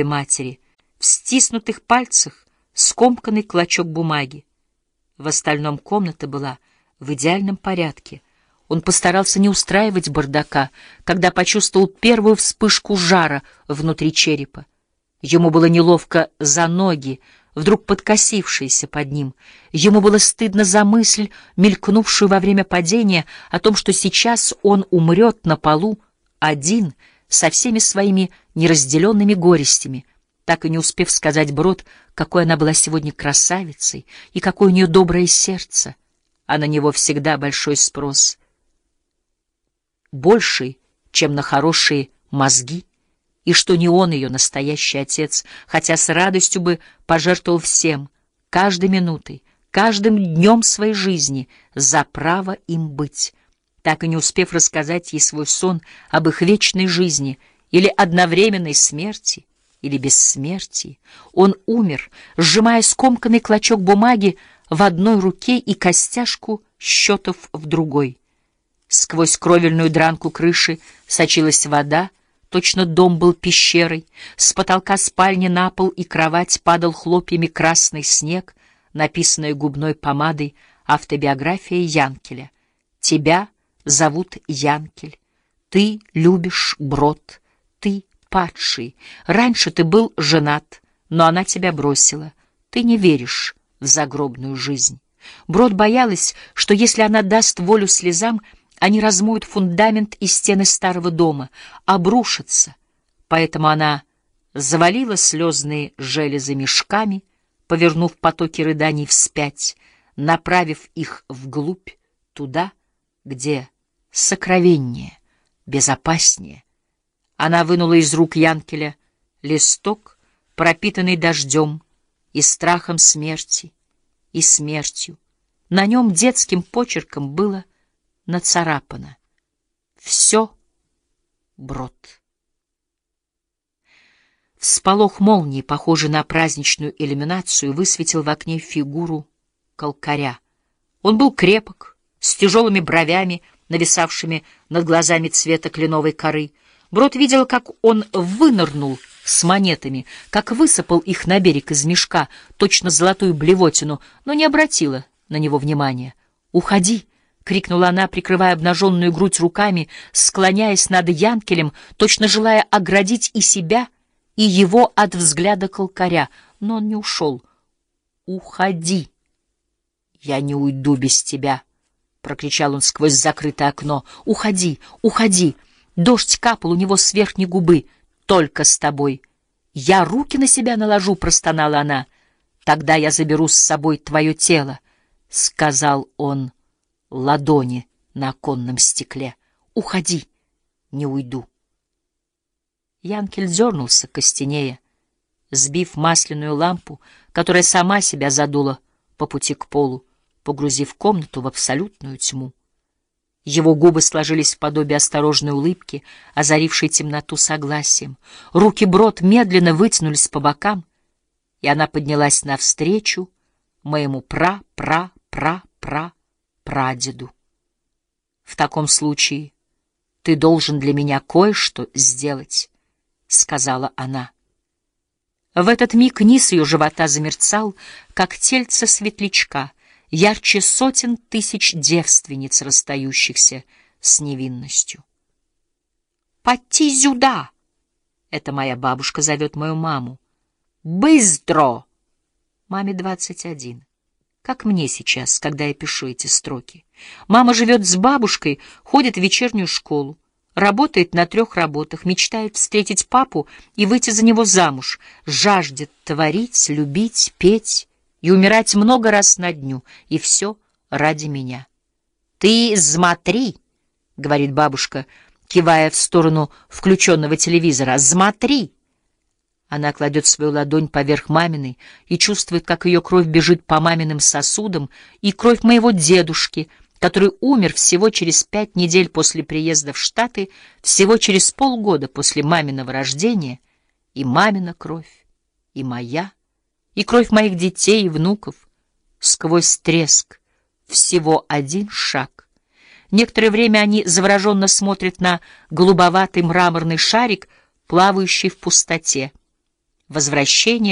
матери, в стиснутых пальцах скомканный клочок бумаги. В остальном комната была в идеальном порядке. Он постарался не устраивать бардака, когда почувствовал первую вспышку жара внутри черепа. Ему было неловко за ноги, вдруг подкосившиеся под ним. Ему было стыдно за мысль, мелькнувшую во время падения, о том, что сейчас он умрет на полу, один, со всеми своими неразделенными горестями, так и не успев сказать Брод, какой она была сегодня красавицей и какое у нее доброе сердце, а на него всегда большой спрос. Больший, чем на хорошие мозги, и что не он ее настоящий отец, хотя с радостью бы пожертвовал всем, каждой минутой, каждым днем своей жизни за право им быть, так и не успев рассказать ей свой сон об их вечной жизни или одновременной смерти, или бессмертии. Он умер, сжимая скомканный клочок бумаги в одной руке и костяшку счетов в другой. Сквозь кровельную дранку крыши сочилась вода, точно дом был пещерой, с потолка спальни на пол и кровать падал хлопьями красный снег, написанная губной помадой автобиография Янкеля. Тебя зовут Янкель, ты любишь брод, ты падший. Раньше ты был женат, но она тебя бросила. Ты не веришь в загробную жизнь. Брод боялась, что если она даст волю слезам, они размоют фундамент и стены старого дома, обрушатся. Поэтому она завалила слезные железы мешками, повернув потоки рыданий вспять, направив их вглубь, туда, где сокровеннее, безопаснее. Она вынула из рук Янкеля листок, пропитанный дождем и страхом смерти, и смертью. На нем детским почерком было нацарапано. Все брод. Всполох молнии, похожий на праздничную иллюминацию, высветил в окне фигуру колкаря. Он был крепок, с тяжелыми бровями, нависавшими над глазами цвета кленовой коры. Брод видел, как он вынырнул с монетами, как высыпал их на берег из мешка, точно золотую блевотину, но не обратила на него внимания. «Уходи!» — крикнула она, прикрывая обнаженную грудь руками, склоняясь над Янкелем, точно желая оградить и себя, и его от взгляда колкаря. Но он не ушел. «Уходи!» «Я не уйду без тебя!» — прокричал он сквозь закрытое окно. «Уходи! Уходи!» Дождь капал у него с верхней губы. «Только с тобой!» «Я руки на себя наложу!» — простонала она. «Тогда я заберу с собой твое тело!» — сказал он ладони на оконном стекле. «Уходи!» «Не уйду!» Янкель дернулся костенея, сбив масляную лампу, которая сама себя задула по пути к полу, погрузив комнату в абсолютную тьму. Его губы сложились в подобие осторожной улыбки, озарившей темноту согласием. Руки Брод медленно вытянулись по бокам, и она поднялась навстречу моему пра-пра-пра-пра прадеду. В таком случае ты должен для меня кое-что сделать, — сказала она. В этот миг низ ее живота замерцал, как тельце светлячка, ярче сотен тысяч девственниц, расстающихся с невинностью. «Поти сюда!» — это моя бабушка зовет мою маму. «Быстро!» Маме двадцать один как мне сейчас, когда я пишу эти строки. Мама живет с бабушкой, ходит в вечернюю школу, работает на трех работах, мечтает встретить папу и выйти за него замуж, жаждет творить, любить, петь и умирать много раз на дню, и все ради меня. «Ты смотри!» — говорит бабушка, кивая в сторону включенного телевизора. «Смотри!» Она кладет свою ладонь поверх маминой и чувствует, как ее кровь бежит по маминым сосудам, и кровь моего дедушки, который умер всего через пять недель после приезда в Штаты, всего через полгода после маминого рождения, и мамина кровь, и моя, и кровь моих детей и внуков, сквозь треск, всего один шаг. Некоторое время они завороженно смотрят на голубоватый мраморный шарик, плавающий в пустоте. возвращение